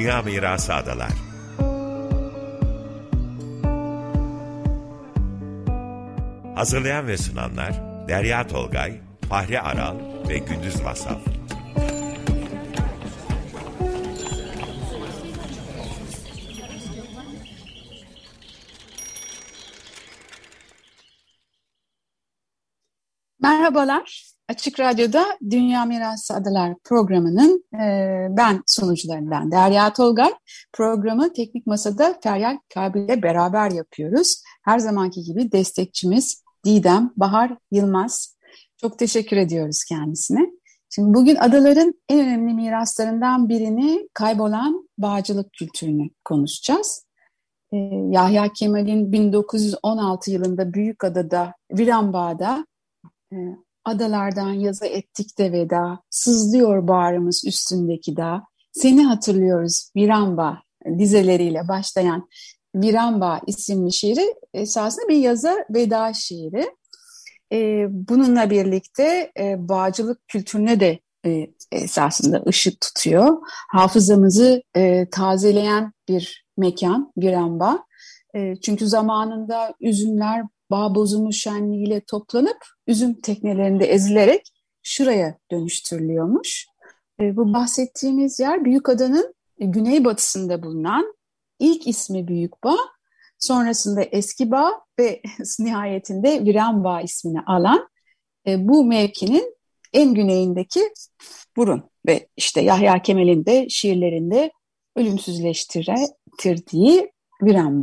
Dünya Mirası Adalar Hazırlayan ve sunanlar Derya Tolgay, Fahri Aral ve Gündüz Masal. Merhabalar. Açık Radyo'da Dünya Mirası Adalar programının e, ben sunucularından Derya Tolgay. Programı Teknik Masa'da Feryal Kabil beraber yapıyoruz. Her zamanki gibi destekçimiz Didem Bahar Yılmaz. Çok teşekkür ediyoruz kendisine. Şimdi bugün adaların en önemli miraslarından birini kaybolan bağcılık kültürünü konuşacağız. E, Yahya Kemal'in 1916 yılında Büyükada'da, Viranbağ'da e, adalardan yaza ettik de veda, sızlıyor bağrımız üstündeki dağ, seni hatırlıyoruz Viramba dizeleriyle başlayan Viramba isimli şiiri esasında bir yaza veda şiiri. E, bununla birlikte e, bağcılık kültürüne de e, esasında ışık tutuyor. Hafızamızı e, tazeleyen bir mekan Viramba. E, çünkü zamanında üzümler bağ bozumu şenliğiyle toplanıp üzüm teknelerinde ezilerek şuraya dönüştürülüyormuş. E, bu bahsettiğimiz yer Büyükada'nın güneybatısında bulunan ilk ismi Büyükbağ, sonrasında Eski Bağ ve nihayetinde Viran ismini alan e, bu mevkinin en güneyindeki burun ve işte Yahya Kemal'in de şiirlerinde ölümsüzleştirdiği Viran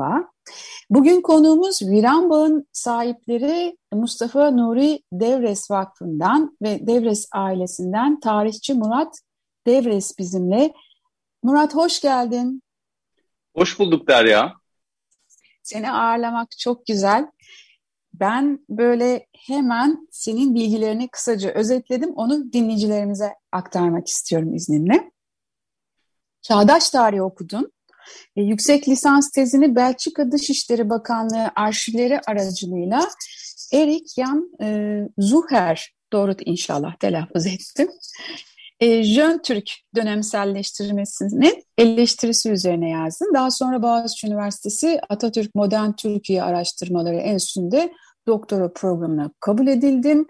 Bugün konuğumuz Viran sahipleri Mustafa Nuri Devres Vakfı'ndan ve Devres ailesinden tarihçi Murat Devres bizimle. Murat hoş geldin. Hoş bulduk Derya. Seni ağırlamak çok güzel. Ben böyle hemen senin bilgilerini kısaca özetledim. Onu dinleyicilerimize aktarmak istiyorum izninle. Çağdaş tarih okudun. E, yüksek lisans tezini Belçika Dışişleri Bakanlığı arşivleri aracılığıyla Erik Jan e, Zuher, doğru inşallah telaffuz ettim, e, Jön Türk dönemselleştirmesinin eleştirisi üzerine yazdım. Daha sonra Boğaziçi Üniversitesi Atatürk Modern Türkiye Araştırmaları Enstitüsü'nde doktora programına kabul edildim.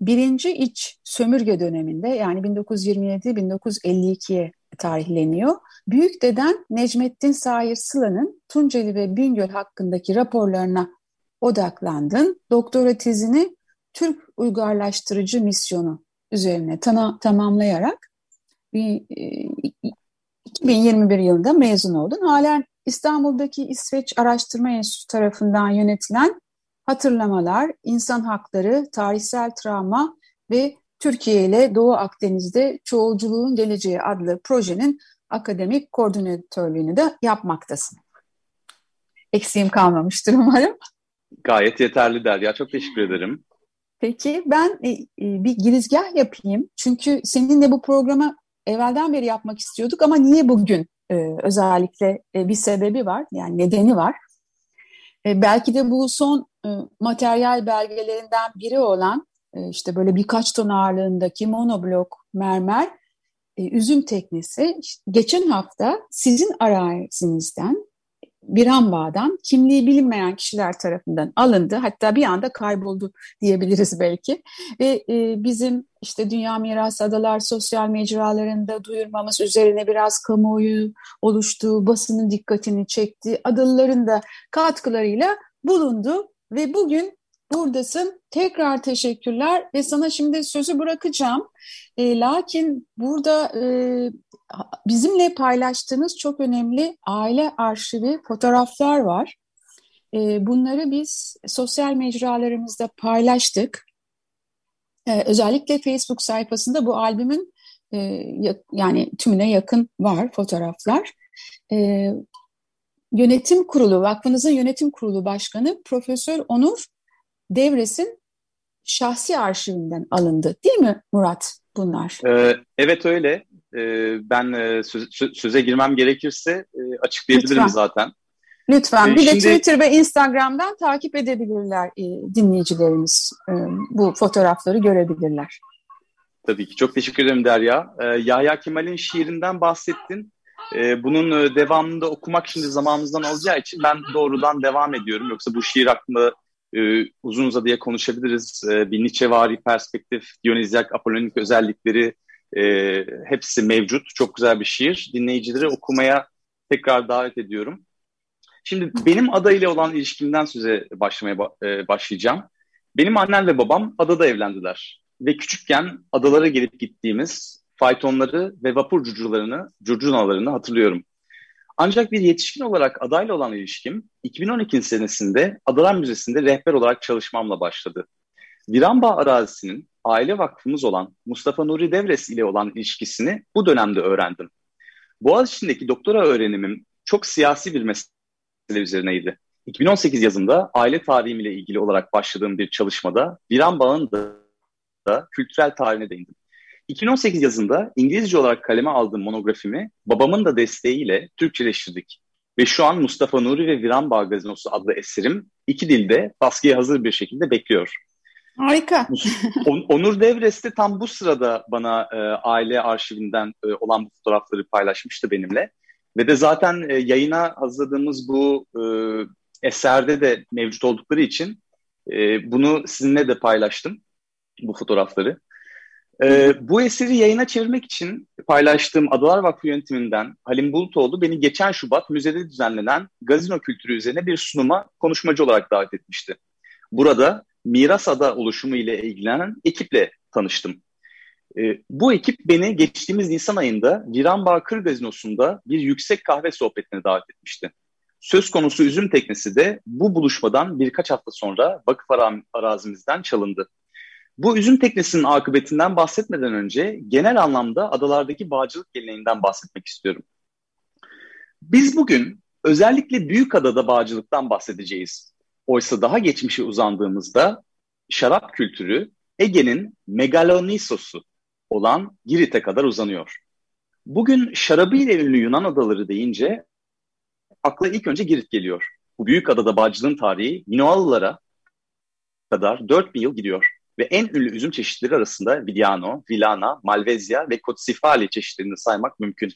Birinci iç sömürge döneminde yani 1927-1952'ye tarihleniyor. Büyük deden Necmettin Sahir Sıla'nın Tunceli ve Bingöl hakkındaki raporlarına odaklandın. Doktora tezini Türk uygarlaştırıcı misyonu üzerine tana, tamamlayarak bir, e, 2021 yılında mezun oldun. Halen İstanbul'daki İsveç Araştırma Enstitüsü tarafından yönetilen Hatırlamalar, İnsan Hakları, Tarihsel Travma ve Türkiye ile Doğu Akdeniz'de Çoğulculuğun Geleceği adlı projenin akademik koordinatörlüğünü de yapmaktasın. Eksiğim kalmamıştır umarım. Gayet yeterli Derya. Çok teşekkür ederim. Peki ben e, e, bir girizgah yapayım. Çünkü seninle bu programı evvelden beri yapmak istiyorduk ama niye bugün e, özellikle bir sebebi var. Yani nedeni var. belki de bu son materyal belgelerinden biri olan işte böyle birkaç ton ağırlığındaki monoblok mermer üzüm teknesi geçen hafta sizin arazinizden bir ambağdan kimliği bilinmeyen kişiler tarafından alındı. Hatta bir anda kayboldu diyebiliriz belki. Ve e, bizim işte Dünya Mirası Adalar sosyal mecralarında duyurmamız üzerine biraz kamuoyu oluştu, basının dikkatini çekti. Adalıların da katkılarıyla bulundu ve bugün buradasın. Tekrar teşekkürler ve sana şimdi sözü bırakacağım. E, lakin burada e, bizimle paylaştığınız çok önemli aile arşivi fotoğraflar var. E, bunları biz sosyal mecralarımızda paylaştık. E, özellikle Facebook sayfasında bu albümün e, yani tümüne yakın var fotoğraflar. E, yönetim kurulu, vakfınızın yönetim kurulu başkanı Profesör Onur Devres'in şahsi arşivinden alındı değil mi Murat bunlar? Ee, evet öyle. Ee, ben e, söz, söze girmem gerekirse e, açıklayabilirim Lütfen. zaten. Lütfen. Ee, bir şimdi... de Twitter ve Instagram'dan takip edebilirler e, dinleyicilerimiz. E, bu fotoğrafları görebilirler. Tabii ki. Çok teşekkür ederim Derya. Ee, Yahya Kemal'in şiirinden bahsettin. E, bunun devamında okumak şimdi zamanımızdan alacağı için ben doğrudan devam ediyorum. Yoksa bu şiir hakkında e, uzun uzadıya konuşabiliriz. E, bir Nietzschevari perspektif, Dionizyak, Apollonik özellikleri e, hepsi mevcut. Çok güzel bir şiir. Dinleyicileri okumaya tekrar davet ediyorum. Şimdi benim ada ile olan ilişkimden söze başlamaya e, başlayacağım. Benim annem ve babam adada evlendiler. Ve küçükken adalara gelip gittiğimiz faytonları ve vapur curcularını, curcunalarını hatırlıyorum. Ancak bir yetişkin olarak adayla olan ilişkim 2012 senesinde Adalar Müzesi'nde rehber olarak çalışmamla başladı. Viranbağ arazisinin aile vakfımız olan Mustafa Nuri Devres ile olan ilişkisini bu dönemde öğrendim. Boğaziçi'ndeki doktora öğrenimim çok siyasi bir mesele üzerineydi. 2018 yazında aile tarihim ile ilgili olarak başladığım bir çalışmada Viranbağ'ın da, da kültürel tarihine değindim. 2018 yazında İngilizce olarak kaleme aldığım monografimi babamın da desteğiyle Türkçeleştirdik. Ve şu an Mustafa Nuri ve Viranbağ Gazinosu adlı eserim iki dilde baskıya hazır bir şekilde bekliyor. Harika. Onur Devres de tam bu sırada bana e, aile arşivinden e, olan bu fotoğrafları paylaşmıştı benimle. Ve de zaten e, yayına hazırladığımız bu e, eserde de mevcut oldukları için e, bunu sizinle de paylaştım, bu fotoğrafları. E, bu eseri yayına çevirmek için paylaştığım Adalar Vakfı yönetiminden Halim Bulutoğlu beni geçen Şubat müzede düzenlenen gazino kültürü üzerine bir sunuma konuşmacı olarak davet etmişti. Burada Miras Ada oluşumu ile ilgilenen ekiple tanıştım. E, bu ekip beni geçtiğimiz Nisan ayında Viranbağ Kır Gazinosu'nda bir yüksek kahve sohbetine davet etmişti. Söz konusu üzüm teknesi de bu buluşmadan birkaç hafta sonra vakıf arazimizden çalındı. Bu üzüm teknesinin akıbetinden bahsetmeden önce genel anlamda adalardaki bağcılık geleneğinden bahsetmek istiyorum. Biz bugün özellikle büyük adada bağcılıktan bahsedeceğiz. Oysa daha geçmişe uzandığımızda şarap kültürü Ege'nin megalonisosu olan Girit'e kadar uzanıyor. Bugün şarabıyla ünlü Yunan adaları deyince akla ilk önce Girit geliyor. Bu büyük adada bağcılığın tarihi Minoalılara kadar 4000 yıl gidiyor. Ve en ünlü üzüm çeşitleri arasında Vidiano, Vilana, Malvezya ve Kotsifali çeşitlerini saymak mümkün.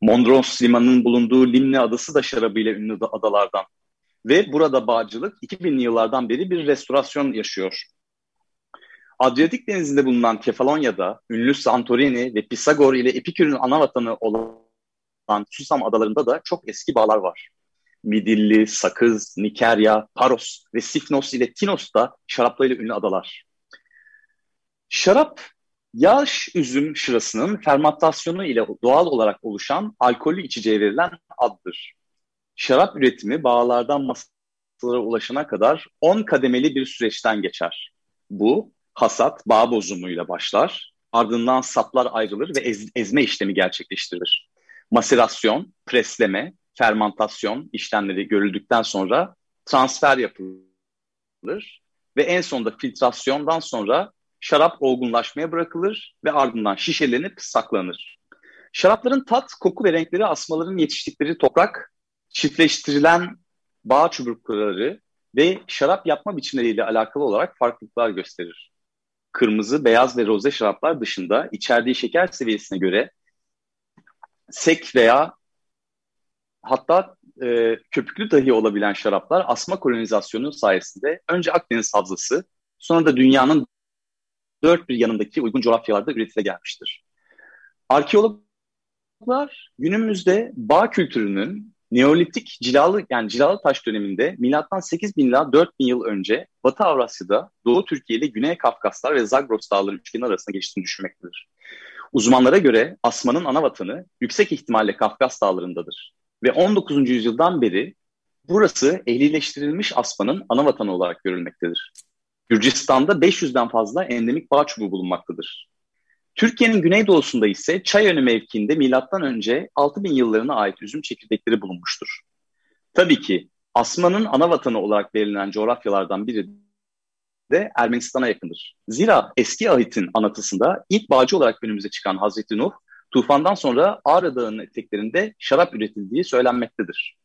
Mondros limanının bulunduğu Limne adası da şarabıyla ünlü adalardan. Ve burada bağcılık 2000'li yıllardan beri bir restorasyon yaşıyor. Adriyatik denizinde bulunan Kefalonya'da ünlü Santorini ve Pisagor ile Epikür'ün ana vatanı olan Susam adalarında da çok eski bağlar var. Midilli, Sakız, Nikerya, Paros ve Sifnos ile Tinos da şaraplarıyla ünlü adalar. Şarap, yaş üzüm şırasının fermentasyonu ile doğal olarak oluşan alkollü içeceğe verilen addır. Şarap üretimi bağlardan masalara ulaşana kadar 10 kademeli bir süreçten geçer. Bu, hasat bağ bozumuyla başlar, ardından saplar ayrılır ve ez, ezme işlemi gerçekleştirilir. Maserasyon, presleme, fermentasyon işlemleri görüldükten sonra transfer yapılır ve en sonunda filtrasyondan sonra şarap olgunlaşmaya bırakılır ve ardından şişelenip saklanır. Şarapların tat, koku ve renkleri asmaların yetiştikleri toprak, çiftleştirilen bağ çubukları ve şarap yapma biçimleriyle alakalı olarak farklılıklar gösterir. Kırmızı, beyaz ve roze şaraplar dışında içerdiği şeker seviyesine göre sek veya hatta e, köpüklü dahi olabilen şaraplar asma kolonizasyonu sayesinde önce Akdeniz havzası sonra da dünyanın dört bir yanındaki uygun coğrafyalarda üretile gelmiştir. Arkeologlar günümüzde bağ kültürünün Neolitik cilalı yani cilalı taş döneminde milattan 8000 ila 4000 yıl önce Batı Avrasya'da Doğu Türkiye ile Güney Kafkaslar ve Zagros dağları üçgeni arasında geçtiğini düşünmektedir. Uzmanlara göre asmanın ana vatanı yüksek ihtimalle Kafkas dağlarındadır. Ve 19. yüzyıldan beri burası ehlileştirilmiş asmanın ana vatanı olarak görülmektedir. Gürcistan'da 500'den fazla endemik bağ çubuğu bulunmaktadır. Türkiye'nin güneydoğusunda ise Çayönü mevkiinde milattan önce 6000 yıllarına ait üzüm çekirdekleri bulunmuştur. Tabii ki Asman'ın ana vatanı olarak verilen coğrafyalardan biri de Ermenistan'a yakındır. Zira eski ahitin anlatısında ilk bağcı olarak önümüze çıkan Hazreti Nuh, tufandan sonra Ağrı Dağı'nın eteklerinde şarap üretildiği söylenmektedir.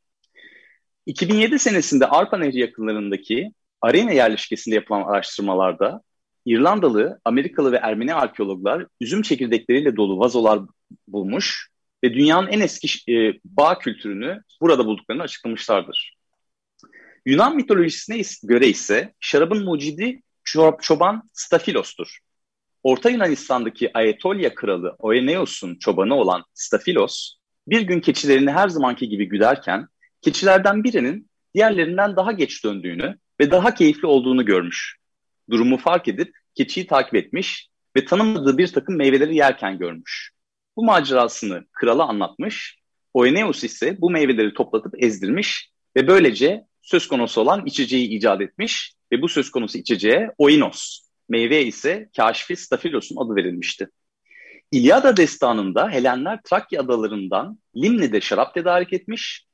2007 senesinde Arpa Nehri yakınlarındaki Arena yerleşkesinde yapılan araştırmalarda İrlandalı, Amerikalı ve Ermeni arkeologlar üzüm çekirdekleriyle dolu vazolar bulmuş ve dünyanın en eski e, bağ kültürünü burada bulduklarını açıklamışlardır. Yunan mitolojisine göre ise şarabın mucidi çoban Stafilos'tur. Orta Yunanistan'daki Aetolya kralı Oeneos'un çobanı olan Stafilos, bir gün keçilerini her zamanki gibi güderken, keçilerden birinin diğerlerinden daha geç döndüğünü ve daha keyifli olduğunu görmüş. Durumu fark edip keçiyi takip etmiş ve tanımadığı bir takım meyveleri yerken görmüş. Bu macerasını krala anlatmış, Oeneus ise bu meyveleri toplatıp ezdirmiş ve böylece söz konusu olan içeceği icat etmiş ve bu söz konusu içeceğe Oinos, meyve ise Kaşfi Stafilos'un adı verilmişti. İlyada destanında Helenler Trakya adalarından Limni'de şarap tedarik etmiş.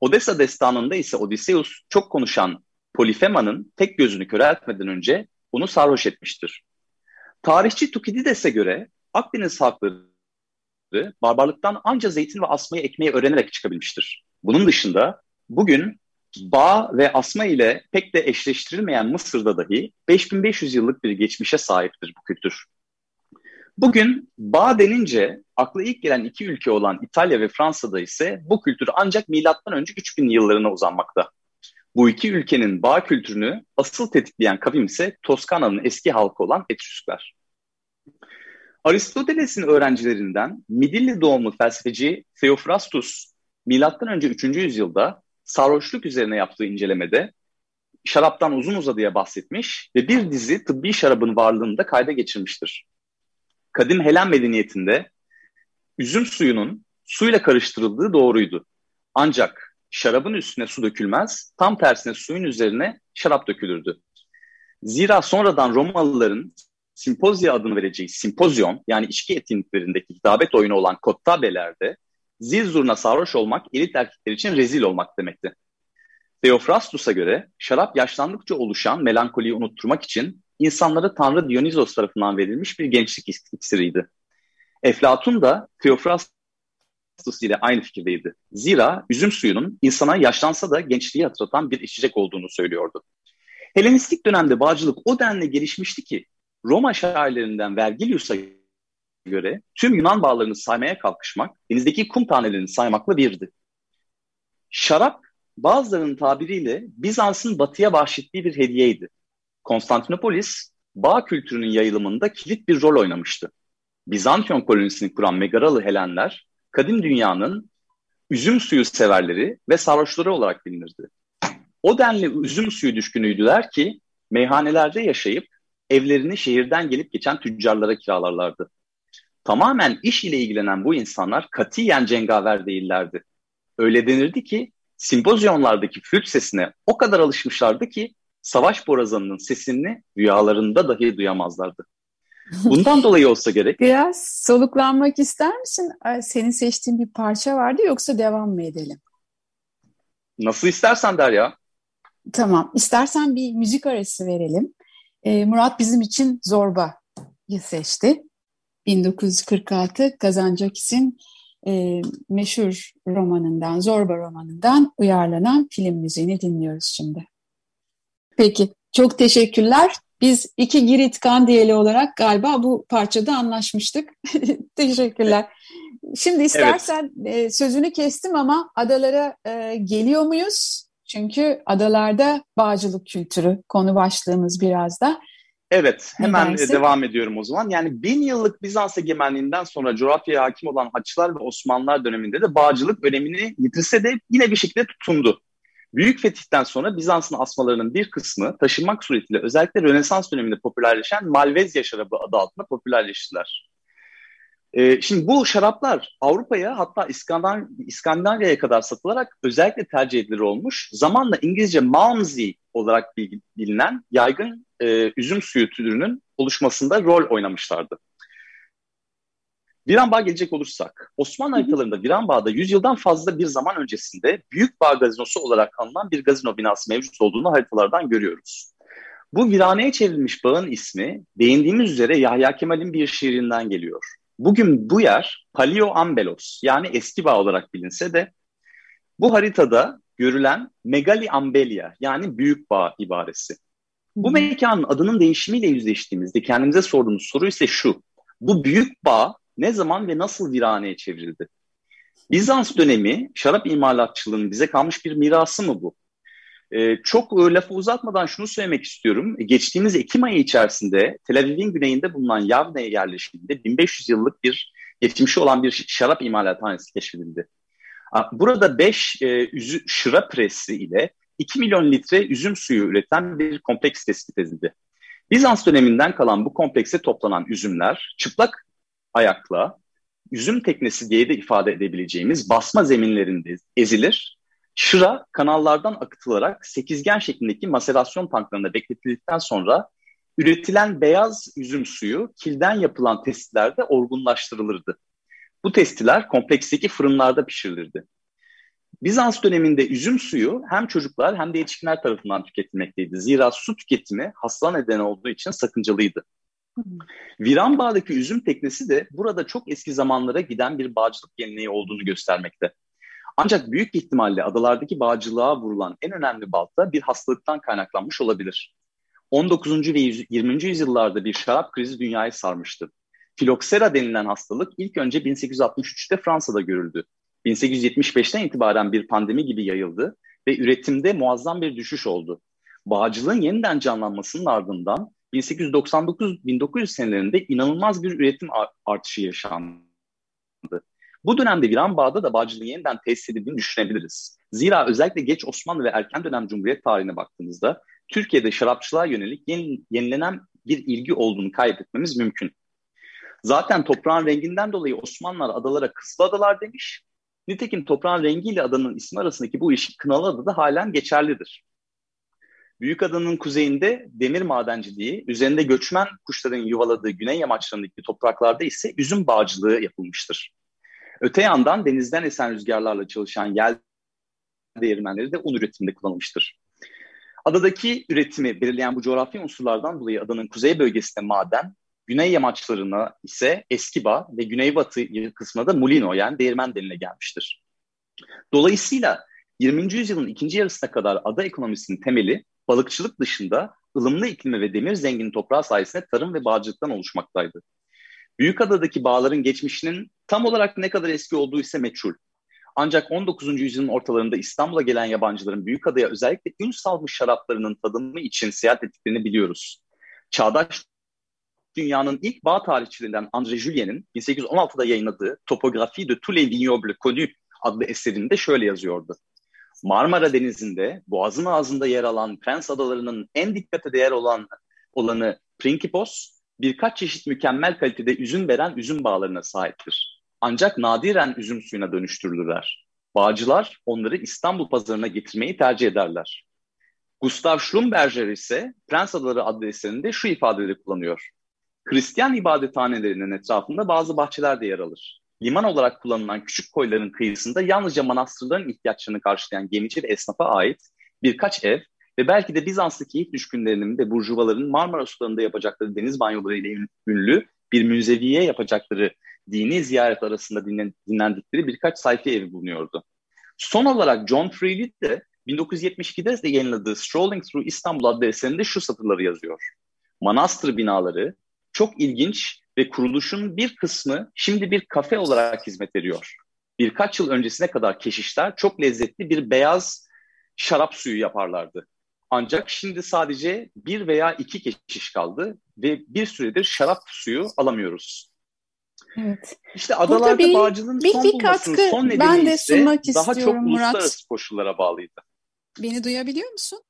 Odessa destanında ise Odysseus çok konuşan Polifema'nın tek gözünü köreltmeden önce onu sarhoş etmiştir. Tarihçi Tukidides'e göre Akdeniz halkları barbarlıktan ancak zeytin ve asmayı ekmeği öğrenerek çıkabilmiştir. Bunun dışında bugün bağ ve asma ile pek de eşleştirilmeyen Mısır'da dahi 5500 yıllık bir geçmişe sahiptir bu kültür. Bugün bağ denince akla ilk gelen iki ülke olan İtalya ve Fransa'da ise bu kültür ancak milattan önce 3000 yıllarına uzanmakta. Bu iki ülkenin bağ kültürünü asıl tetikleyen kavim ise Toskana'nın eski halkı olan Etrüskler. Aristoteles'in öğrencilerinden Midilli doğumlu felsefeci Theophrastus önce 3. yüzyılda sarhoşluk üzerine yaptığı incelemede şaraptan uzun uzadıya bahsetmiş ve bir dizi tıbbi şarabın varlığını da kayda geçirmiştir. Kadim Helen medeniyetinde üzüm suyunun suyla karıştırıldığı doğruydu. Ancak şarabın üstüne su dökülmez, tam tersine suyun üzerine şarap dökülürdü. Zira sonradan Romalıların simpozya adını vereceği simpozyon yani içki etkinliklerindeki hitabet oyunu olan kottabelerde zil zurna sarhoş olmak elit erkekler için rezil olmak demekti. Theophrastus'a göre şarap yaşlandıkça oluşan melankoliyi unutturmak için insanlara Tanrı Dionizos tarafından verilmiş bir gençlik iksiriydi. Eflatun da Theophrastus ile aynı fikirdeydi. Zira üzüm suyunun insana yaşlansa da gençliği hatırlatan bir içecek olduğunu söylüyordu. Helenistik dönemde bağcılık o denli gelişmişti ki Roma şairlerinden Vergilius'a göre tüm Yunan bağlarını saymaya kalkışmak denizdeki kum tanelerini saymakla birdi. Şarap bazılarının tabiriyle Bizans'ın batıya bahşettiği bir hediyeydi. Konstantinopolis bağ kültürünün yayılımında kilit bir rol oynamıştı. Bizantiyon kolonisini kuran Megaralı Helenler, kadim dünyanın üzüm suyu severleri ve sarhoşları olarak bilinirdi. O denli üzüm suyu düşkünüydüler ki meyhanelerde yaşayıp evlerini şehirden gelip geçen tüccarlara kiralarlardı. Tamamen iş ile ilgilenen bu insanlar katiyen cengaver değillerdi. Öyle denirdi ki simpozyonlardaki flüt sesine o kadar alışmışlardı ki savaş borazanının sesini rüyalarında dahi duyamazlardı. Bundan dolayı olsa gerek. Biraz soluklanmak ister misin? Senin seçtiğin bir parça vardı yoksa devam mı edelim? Nasıl istersen Derya. Tamam. İstersen bir müzik arası verelim. Ee, Murat bizim için Zorba'yı seçti. 1946 Kazancakis'in e, meşhur romanından, Zorba romanından uyarlanan film müziğini dinliyoruz şimdi. Peki, çok teşekkürler. Biz iki Girit Kandiyeli olarak galiba bu parçada anlaşmıştık. teşekkürler. Şimdi istersen evet. sözünü kestim ama adalara e, geliyor muyuz? Çünkü adalarda bağcılık kültürü konu başlığımız biraz da. Evet, hemen Nedense. devam ediyorum o zaman. Yani bin yıllık Bizans egemenliğinden sonra coğrafyaya hakim olan Haçlılar ve Osmanlılar döneminde de bağcılık önemini yitirse de yine bir şekilde tutundu. Büyük fetihten sonra Bizans'ın asmalarının bir kısmı taşınmak suretiyle özellikle Rönesans döneminde popülerleşen Malvezya şarabı adı altında popülerleştiler. Ee, şimdi bu şaraplar Avrupa'ya hatta İskandinav İskandinavya'ya kadar satılarak özellikle tercih edilir olmuş. Zamanla İngilizce Malmsey olarak bilinen yaygın e, üzüm suyu türünün oluşmasında rol oynamışlardı. Viranbağ gelecek olursak, Osmanlı haritalarında Viranbağ'da 100 yıldan fazla bir zaman öncesinde Büyük Bağ Gazinosu olarak anılan bir gazino binası mevcut olduğunu haritalardan görüyoruz. Bu viraneye çevrilmiş bağın ismi değindiğimiz üzere Yahya Kemal'in bir şiirinden geliyor. Bugün bu yer Palio Ambelos yani eski bağ olarak bilinse de bu haritada görülen Megali Ambelia yani büyük bağ ibaresi. Bu mekanın adının değişimiyle yüzleştiğimizde kendimize sorduğumuz soru ise şu. Bu büyük bağ ne zaman ve nasıl viraneye çevrildi? Bizans dönemi şarap imalatçılığının bize kalmış bir mirası mı bu? Ee, çok e, lafı uzatmadan şunu söylemek istiyorum. Geçtiğimiz Ekim ayı içerisinde Tel Aviv'in güneyinde bulunan Yavne yerleşiminde 1500 yıllık bir geçmişi olan bir şarap imalathanesi keşfedildi. Burada 5 e, şıra presi ile 2 milyon litre üzüm suyu üreten bir kompleks tespit edildi. Bizans döneminden kalan bu komplekse toplanan üzümler çıplak ayakla üzüm teknesi diye de ifade edebileceğimiz basma zeminlerinde ezilir. Şıra kanallardan akıtılarak sekizgen şeklindeki maserasyon tanklarında bekletildikten sonra üretilen beyaz üzüm suyu kilden yapılan testlerde olgunlaştırılırdı. Bu testiler kompleksteki fırınlarda pişirilirdi. Bizans döneminde üzüm suyu hem çocuklar hem de yetişkinler tarafından tüketilmekteydi. Zira su tüketimi hasta nedeni olduğu için sakıncalıydı. Viranbağ'daki üzüm teknesi de burada çok eski zamanlara giden bir bağcılık geleneği olduğunu göstermekte. Ancak büyük ihtimalle adalardaki bağcılığa vurulan en önemli balta bir hastalıktan kaynaklanmış olabilir. 19. ve 20. yüzyıllarda bir şarap krizi dünyayı sarmıştı. Filoksera denilen hastalık ilk önce 1863'te Fransa'da görüldü. 1875'ten itibaren bir pandemi gibi yayıldı ve üretimde muazzam bir düşüş oldu. Bağcılığın yeniden canlanmasının ardından 1899-1900 senelerinde inanılmaz bir üretim artışı yaşandı. Bu dönemde Viran Bağ'da da bağcılığın yeniden tesis edildiğini düşünebiliriz. Zira özellikle geç Osmanlı ve erken dönem Cumhuriyet tarihine baktığımızda Türkiye'de şarapçılığa yönelik yeni, yenilenen bir ilgi olduğunu kaybetmemiz mümkün. Zaten toprağın renginden dolayı Osmanlılar adalara kıslı adalar demiş. Nitekim toprağın rengiyle adanın ismi arasındaki bu ilişki Kınalı Adada halen geçerlidir. Büyük Adanın kuzeyinde demir madenciliği, üzerinde göçmen kuşların yuvaladığı güney yamaçlarındaki topraklarda ise üzüm bağcılığı yapılmıştır. Öte yandan denizden esen rüzgarlarla çalışan yel değirmenleri de un üretiminde kullanılmıştır. Adadaki üretimi belirleyen bu coğrafi unsurlardan dolayı adanın kuzey bölgesinde maden, güney yamaçlarına ise Eskiba ve güneybatı kısmına da Mulino yani değirmen deline gelmiştir. Dolayısıyla 20. yüzyılın ikinci yarısına kadar ada ekonomisinin temeli balıkçılık dışında ılımlı iklimi ve demir zengin toprağı sayesinde tarım ve bağcılıktan oluşmaktaydı. Büyükada'daki bağların geçmişinin tam olarak ne kadar eski olduğu ise meçhul. Ancak 19. yüzyılın ortalarında İstanbul'a gelen yabancıların Büyükada'ya özellikle ün salmış şaraplarının tadımı için seyahat ettiklerini biliyoruz. Çağdaş dünyanın ilk bağ tarihçilerinden André Julien'in 1816'da yayınladığı Topographie de tous les vignobles connus adlı eserinde şöyle yazıyordu. Marmara Denizi'nde boğazın ağzında yer alan Prens Adaları'nın en dikkate değer olan olanı Principos, birkaç çeşit mükemmel kalitede üzüm veren üzüm bağlarına sahiptir. Ancak nadiren üzüm suyuna dönüştürülürler. Bağcılar onları İstanbul pazarına getirmeyi tercih ederler. Gustav Schlumberger ise Prens Adaları adlı eserinde şu ifadeleri kullanıyor. Hristiyan ibadethanelerinin etrafında bazı bahçeler de yer alır. Liman olarak kullanılan küçük koyların kıyısında yalnızca manastırların ihtiyaçlarını karşılayan gemici ve esnafa ait birkaç ev ve belki de Bizanslı keyif düşkünlerinin ve burjuvaların Marmara sularında yapacakları deniz banyoları ile ünlü bir müzeviye yapacakları dini ziyaret arasında dinlen, dinlendikleri birkaç sayfa evi bulunuyordu. Son olarak John Freely de 1972'de de yayınladığı Strolling Through Istanbul adlı eserinde şu satırları yazıyor. Manastır binaları çok ilginç ve kuruluşun bir kısmı şimdi bir kafe olarak hizmet veriyor. Birkaç yıl öncesine kadar keşişler çok lezzetli bir beyaz şarap suyu yaparlardı. Ancak şimdi sadece bir veya iki keşiş kaldı ve bir süredir şarap suyu alamıyoruz. Evet. İşte adalarda bir, bağcılığın bir, son bir bulmasının katkı, son nedeni ben de ise daha çok Murat. uluslararası koşullara bağlıydı. Beni duyabiliyor musun?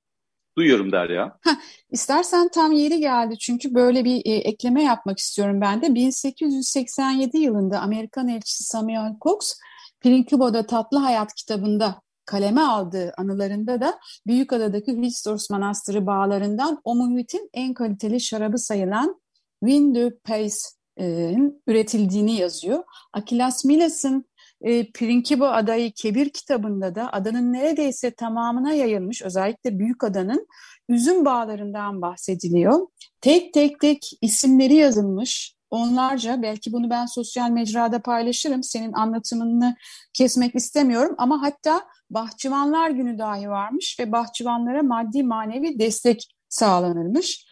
Duyuyorum Derya. Heh, istersen tam yeri geldi çünkü böyle bir e, ekleme yapmak istiyorum ben de. 1887 yılında Amerikan elçisi Samuel Cox, Prinkibo'da Tatlı Hayat kitabında kaleme aldığı anılarında da Büyükada'daki Hristos Manastırı bağlarından o en kaliteli şarabı sayılan Vin de Pace'in üretildiğini yazıyor. Akilas Milas'ın e, Prinkibo Adayı Kebir kitabında da adanın neredeyse tamamına yayılmış özellikle büyük adanın üzüm bağlarından bahsediliyor. Tek tek tek isimleri yazılmış onlarca belki bunu ben sosyal mecrada paylaşırım senin anlatımını kesmek istemiyorum ama hatta bahçıvanlar günü dahi varmış ve bahçıvanlara maddi manevi destek sağlanırmış.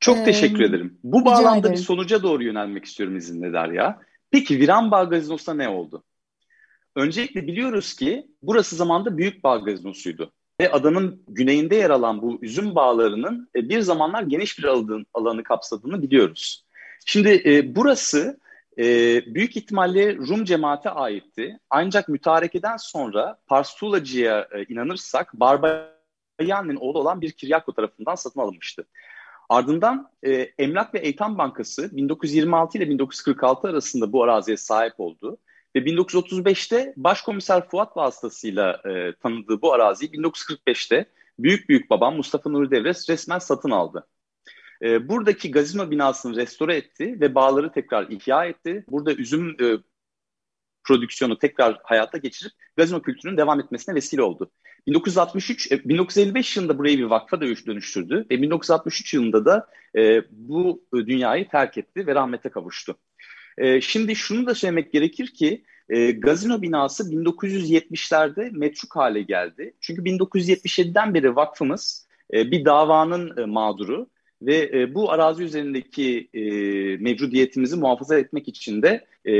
Çok ee, teşekkür ederim. Bu bağlamda ederim. bir sonuca doğru yönelmek istiyorum izinle Derya. Peki Viran Bağ Gazinosu'na ne oldu? Öncelikle biliyoruz ki burası zamanda Büyük Bağ Gazinosu'ydu. Ve adanın güneyinde yer alan bu üzüm bağlarının e, bir zamanlar geniş bir alanı kapsadığını biliyoruz. Şimdi e, burası e, büyük ihtimalle Rum cemaate aitti. Ancak mütarekeden sonra Parstulacı'ya e, inanırsak Barbayan'ın oğlu olan bir Kiryako tarafından satın alınmıştı. Ardından e, Emlak ve Eytan Bankası 1926 ile 1946 arasında bu araziye sahip oldu. Ve 1935'te Başkomiser Fuat vasıtasıyla e, tanıdığı bu araziyi 1945'te büyük büyük babam Mustafa Nuri Devres resmen satın aldı. E, buradaki gazino binasını restore etti ve bağları tekrar ihya etti. Burada üzüm e, prodüksiyonu tekrar hayata geçirip gazino kültürünün devam etmesine vesile oldu. 1963, 1955 e, yılında burayı bir vakfa dönüştürdü ve 1963 yılında da e, bu dünyayı terk etti ve rahmete kavuştu. E, şimdi şunu da söylemek gerekir ki e, gazino binası 1970'lerde metruk hale geldi. Çünkü 1977'den beri vakfımız e, bir davanın e, mağduru ve e, bu arazi üzerindeki e, mevcudiyetimizi muhafaza etmek için de e,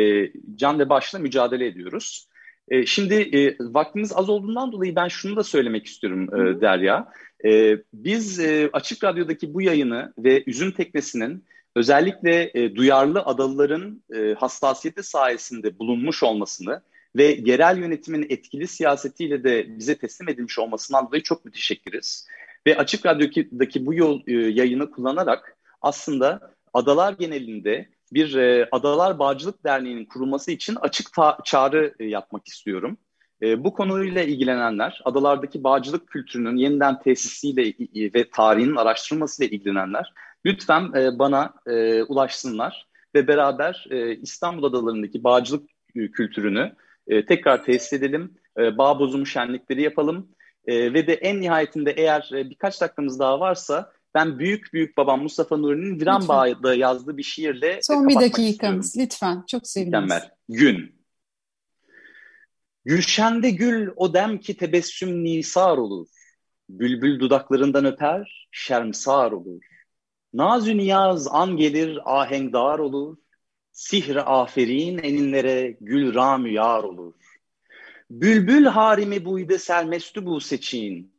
can ve başla mücadele ediyoruz. E, şimdi e, vaktimiz az olduğundan dolayı ben şunu da söylemek istiyorum e, Derya. E, biz e, Açık Radyo'daki bu yayını ve Üzüm Teknesi'nin özellikle e, duyarlı adalıların e, hassasiyeti sayesinde bulunmuş olmasını ve yerel yönetimin etkili siyasetiyle de bize teslim edilmiş olmasından dolayı çok müteşekkiriz. Ve Açık Radyo'daki bu yol e, yayını kullanarak aslında adalar genelinde bir e, Adalar Bağcılık Derneği'nin kurulması için açık çağrı e, yapmak istiyorum. E, bu konuyla ilgilenenler, adalardaki bağcılık kültürünün yeniden tesisiyle ve tarihinin araştırılmasıyla ilgilenenler lütfen e, bana e, ulaşsınlar ve beraber e, İstanbul adalarındaki bağcılık kültürünü e, tekrar tesis edelim. E, bağ bozumu şenlikleri yapalım. E, ve de en nihayetinde eğer e, birkaç dakikamız daha varsa ben büyük büyük babam Mustafa Nuri'nin Viran Bağ'da yazdığı bir şiirle e, Son bir dakikamız istiyorum. lütfen. Çok seviniriz. Gün. Gülşende gül o dem ki tebessüm nisar olur. Bülbül dudaklarından öper, şermsar olur. Nazü niyaz an gelir, ahengdar olur. Sihr aferin eninlere gül ramü yar olur. Bülbül harimi buyde sermestü bu seçin.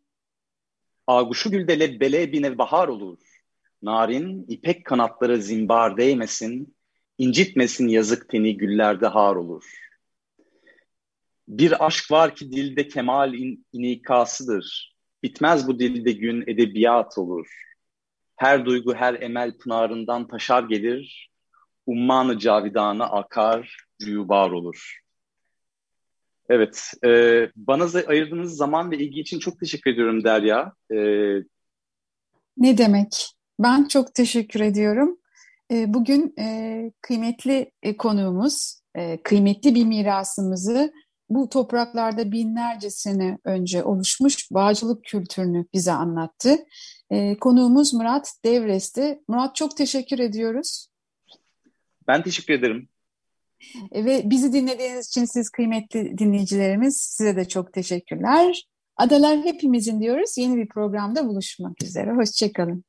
Aguşu gülde lebbele bine bahar olur. Narin ipek kanatları zimbar değmesin, incitmesin yazık teni güllerde har olur. Bir aşk var ki dilde kemal in, inikasıdır. Bitmez bu dilde gün edebiyat olur. Her duygu her emel pınarından taşar gelir. Ummanı cavidana akar, cüyubar olur. Evet, e, bana ayırdığınız zaman ve ilgi için çok teşekkür ediyorum Derya. E, ne demek? Ben çok teşekkür ediyorum. E, bugün e, kıymetli e, konuğumuz, e, kıymetli bir mirasımızı bu topraklarda binlerce sene önce oluşmuş bağcılık kültürünü bize anlattı. E, konuğumuz Murat Devres'ti. Murat çok teşekkür ediyoruz. Ben teşekkür ederim. E, ve bizi dinlediğiniz için siz kıymetli dinleyicilerimiz size de çok teşekkürler. Adalar hepimizin diyoruz. Yeni bir programda buluşmak üzere. Hoşçakalın.